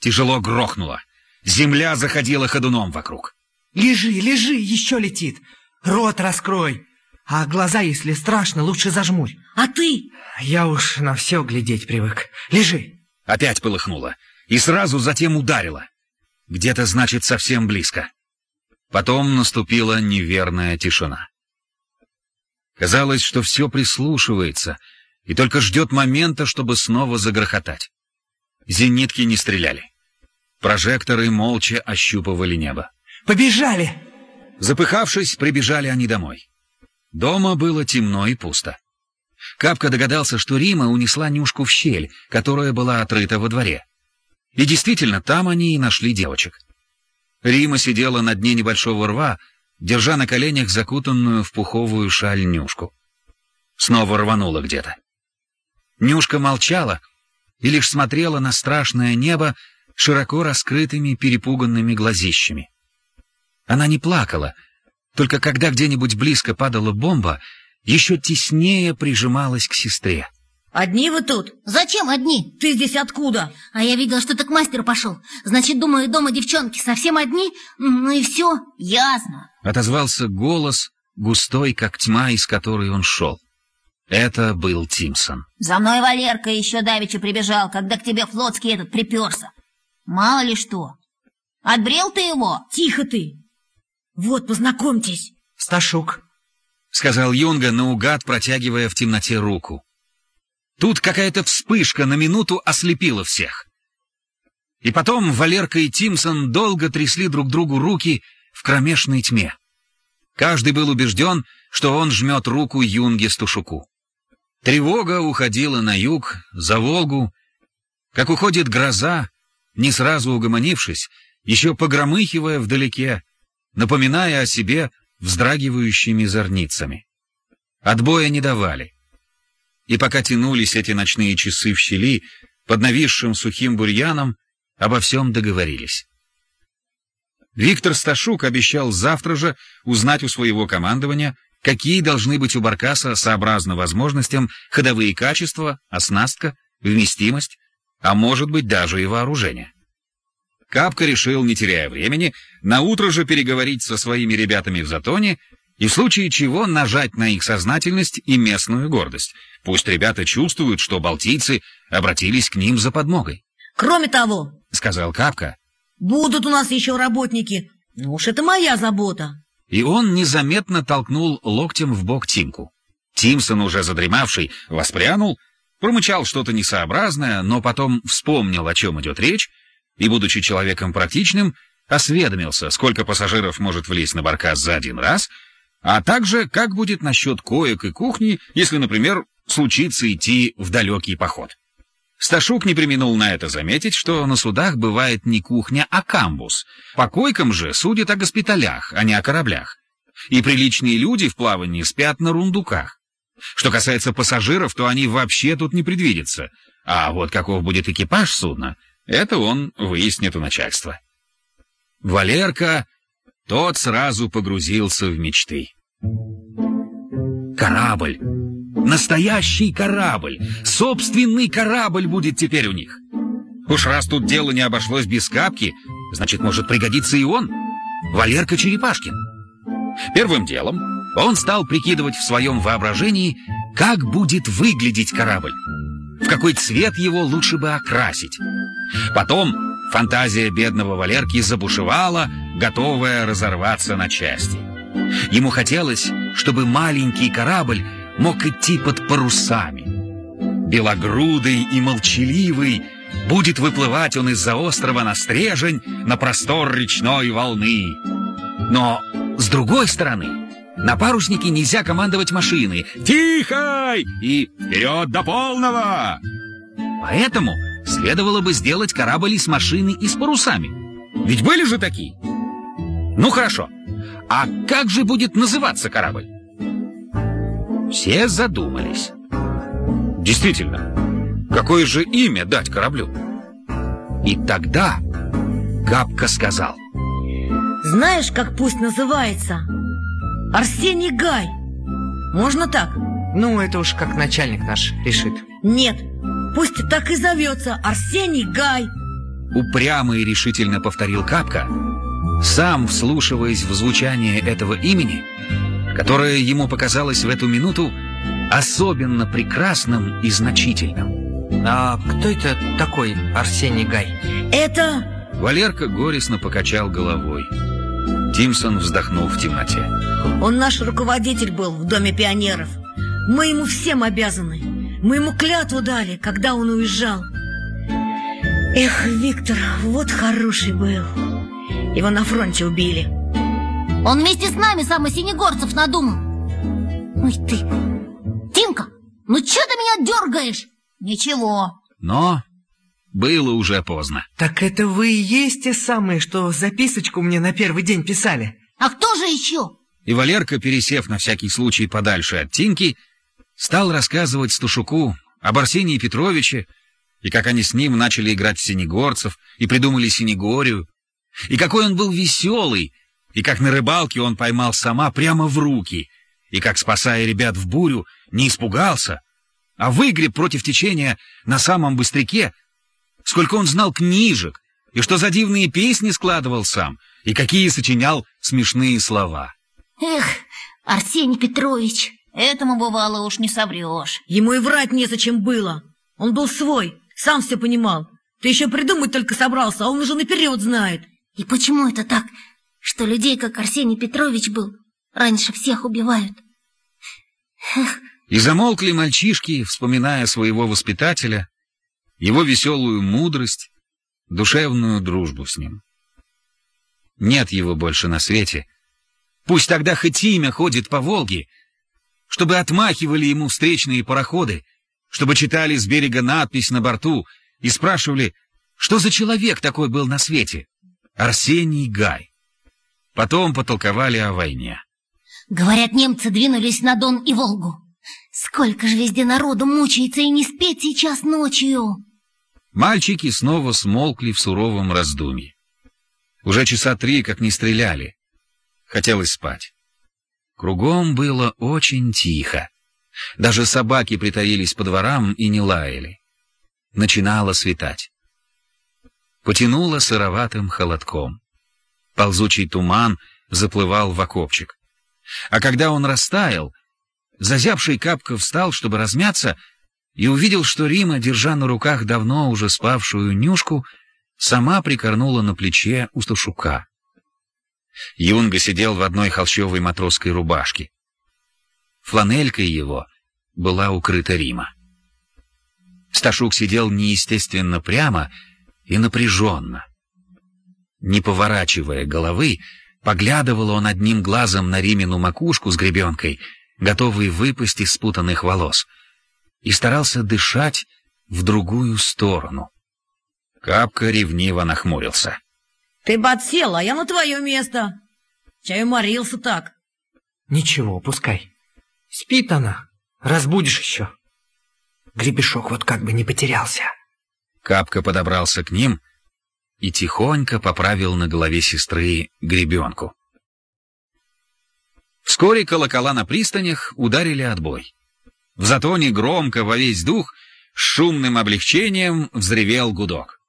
Тяжело грохнуло. Земля заходила ходуном вокруг. Лежи, лежи, еще летит. Рот раскрой. А глаза, если страшно, лучше зажмурь. А ты? Я уж на все глядеть привык. Лежи. Опять полыхнуло. И сразу затем ударило. Где-то, значит, совсем близко. Потом наступила неверная тишина. Казалось, что все прислушивается и только ждет момента, чтобы снова загрохотать. Зенитки не стреляли. Прожекторы молча ощупывали небо. Побежали! Запыхавшись, прибежали они домой. Дома было темно и пусто. Капка догадался, что Рима унесла Нюшку в щель, которая была отрыта во дворе. И действительно, там они и нашли девочек. Рима сидела на дне небольшого рва, держа на коленях закутанную в пуховую шаль Нюшку. Снова рванула где-то. Нюшка молчала и лишь смотрела на страшное небо широко раскрытыми перепуганными глазищами. Она не плакала, только когда где-нибудь близко падала бомба, еще теснее прижималась к сестре. Одни вы тут? Зачем одни? Ты здесь откуда? А я видел, что ты к мастеру пошел. Значит, думаю, дома девчонки совсем одни? Ну и все, ясно. Отозвался голос, густой, как тьма, из которой он шел. Это был Тимсон. За мной Валерка еще давеча прибежал, когда к тебе флотский этот приперся. Мало ли что. Отбрел ты его? Тихо ты. Вот, познакомьтесь. Сташук. Сказал Юнга, наугад протягивая в темноте руку. Тут какая-то вспышка на минуту ослепила всех. И потом Валерка и Тимсон долго трясли друг другу руки в кромешной тьме. Каждый был убежден, что он жмет руку Юнге Стушуку. Тревога уходила на юг, за Волгу. Как уходит гроза, не сразу угомонившись, еще погромыхивая вдалеке, напоминая о себе вздрагивающими зорницами. Отбоя не давали. И пока тянулись эти ночные часы в щели, под нависшим сухим бурьяном, обо всем договорились. Виктор Сташук обещал завтра же узнать у своего командования, какие должны быть у Баркаса сообразно возможностям ходовые качества, оснастка, вместимость, а может быть даже и вооружение. Капка решил, не теряя времени, на утро же переговорить со своими ребятами в Затоне и в случае чего нажать на их сознательность и местную гордость. Пусть ребята чувствуют, что балтийцы обратились к ним за подмогой. Кроме того, — сказал Капка, — будут у нас еще работники. Ну уж это моя забота. И он незаметно толкнул локтем в бок Тимку. Тимсон, уже задремавший, воспрянул, промычал что-то несообразное, но потом вспомнил, о чем идет речь, и, будучи человеком практичным, осведомился, сколько пассажиров может влезть на баркас за один раз, а также как будет насчет коек и кухни, если, например, случится идти в далекий поход. Сташук не применул на это заметить, что на судах бывает не кухня, а камбус. По койкам же судят о госпиталях, а не о кораблях. И приличные люди в плавании спят на рундуках. Что касается пассажиров, то они вообще тут не предвидятся. А вот каков будет экипаж судна, это он выяснит у начальства. Валерка, тот сразу погрузился в мечты. Корабль! Настоящий корабль! Собственный корабль будет теперь у них! Уж раз тут дело не обошлось без капки, значит, может пригодиться и он, Валерка Черепашкин. Первым делом он стал прикидывать в своем воображении, как будет выглядеть корабль, в какой цвет его лучше бы окрасить. Потом фантазия бедного Валерки забушевала, готовая разорваться на части. Ему хотелось, чтобы маленький корабль мог идти под парусами. Белогрудый и молчаливый будет выплывать он из-за острова на стрежень на простор речной волны. Но, с другой стороны, на паруснике нельзя командовать машины «Тихой!» и «Вперед до полного!». Поэтому следовало бы сделать корабль из машины и с парусами. Ведь были же такие. Ну хорошо, а как же будет называться корабль? Все задумались. Действительно, какое же имя дать кораблю? И тогда Габка сказал. Знаешь, как пусть называется? Арсений Гай. Можно так? Ну, это уж как начальник наш решит. Нет, пусть так и зовется Арсений Гай. упрямо и решительно повторил Капка, сам вслушиваясь в звучание этого имени, которое ему показалось в эту минуту особенно прекрасным и значительным. А кто это такой Арсений Гай? Это... Валерка горестно покачал головой. Тимсон вздохнул в темноте. Он наш руководитель был в Доме пионеров. Мы ему всем обязаны. Мы ему клятву дали, когда он уезжал. Эх, Виктор, вот хороший был. Его на фронте убили. Он вместе с нами самый синегорцев надумал. Ой ты, Тимка, ну что ты меня дергаешь? Ничего. Но было уже поздно. Так это вы и есть те самые, что записочку мне на первый день писали? А кто же еще? И Валерка, пересев на всякий случай подальше от Тинки, стал рассказывать Стушуку об Арсении Петровиче, и как они с ним начали играть в синегорцев, и придумали синегорию, и какой он был веселый, и как на рыбалке он поймал сама прямо в руки, и как, спасая ребят в бурю, не испугался, а выгреб против течения на самом быстряке, сколько он знал книжек, и что за дивные песни складывал сам, и какие сочинял смешные слова. Эх, Арсений Петрович, этому бывало уж не соврешь. Ему и врать незачем было. Он был свой, сам все понимал. Ты еще придумать только собрался, а он уже наперед знает. И почему это так, что людей, как Арсений Петрович был, раньше всех убивают? Эх. И замолкли мальчишки, вспоминая своего воспитателя, его веселую мудрость, душевную дружбу с ним. Нет его больше на свете. Пусть тогда хоть имя ходит по Волге, чтобы отмахивали ему встречные пароходы, чтобы читали с берега надпись на борту и спрашивали, что за человек такой был на свете. Арсений Гай. Потом потолковали о войне. Говорят, немцы двинулись на Дон и Волгу. Сколько же везде народу мучается и не спеть сейчас ночью. Мальчики снова смолкли в суровом раздумье. Уже часа три, как не стреляли. Хотелось спать. Кругом было очень тихо. Даже собаки притаились по дворам и не лаяли. Начинало светать. Потянуло сыроватым холодком. Ползучий туман заплывал в окопчик. А когда он растаял, зазябший капка встал, чтобы размяться, и увидел, что Рима, держа на руках давно уже спавшую Нюшку, сама прикорнула на плече у Сташука. Юнга сидел в одной холщовой матросской рубашке. Фланелькой его была укрыта Рима. Сташук сидел неестественно прямо и напряженно. Не поворачивая головы, поглядывал он одним глазом на Римину макушку с гребенкой, готовый выпасть из спутанных волос, и старался дышать в другую сторону. Капка ревниво нахмурился. — Ты бы отсел, а я на твое место. Чаю морился так. — Ничего, пускай. Спит она. Разбудишь еще. Гребешок вот как бы не потерялся. Капка подобрался к ним и тихонько поправил на голове сестры гребенку. Вскоре колокола на пристанях ударили отбой. В затоне громко во весь дух с шумным облегчением взревел гудок.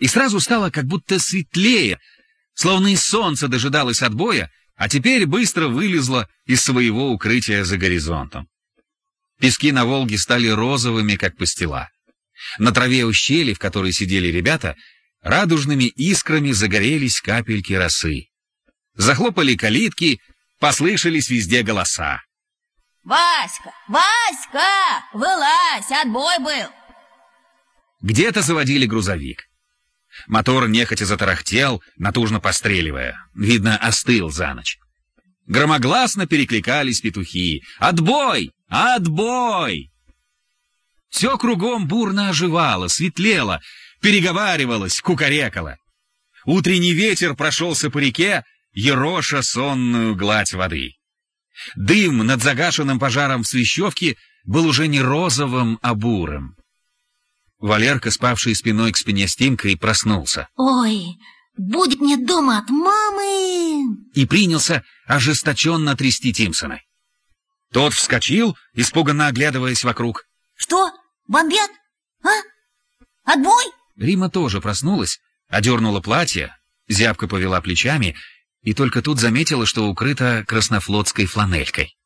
И сразу стало как будто светлее, словно и солнце дожидалось отбоя, а теперь быстро вылезло из своего укрытия за горизонтом. Пески на Волге стали розовыми, как пастила. На траве ущелья, в которой сидели ребята, радужными искрами загорелись капельки росы. Захлопали калитки, послышались везде голоса. «Васька! Васька! Вылазь! Отбой был!» Где-то заводили грузовик. Мотор нехотя затарахтел, натужно постреливая. Видно, остыл за ночь. Громогласно перекликались петухи. «Отбой! Отбой!» Все кругом бурно оживало, светлело, переговаривалось, кукарекало. Утренний ветер прошелся по реке, ероша сонную гладь воды. Дым над загашенным пожаром в Свящевке был уже не розовым, а бурым. Валерка, спавший спиной к спине с Тимкой, проснулся. «Ой, будет мне дома от мамы!» И принялся ожесточенно трясти Тимсона. Тот вскочил, испуганно оглядываясь вокруг. «Что? Бомбят? А? Отбой?» Рима тоже проснулась, одернула платье, зябко повела плечами и только тут заметила, что укрыта краснофлотской фланелькой.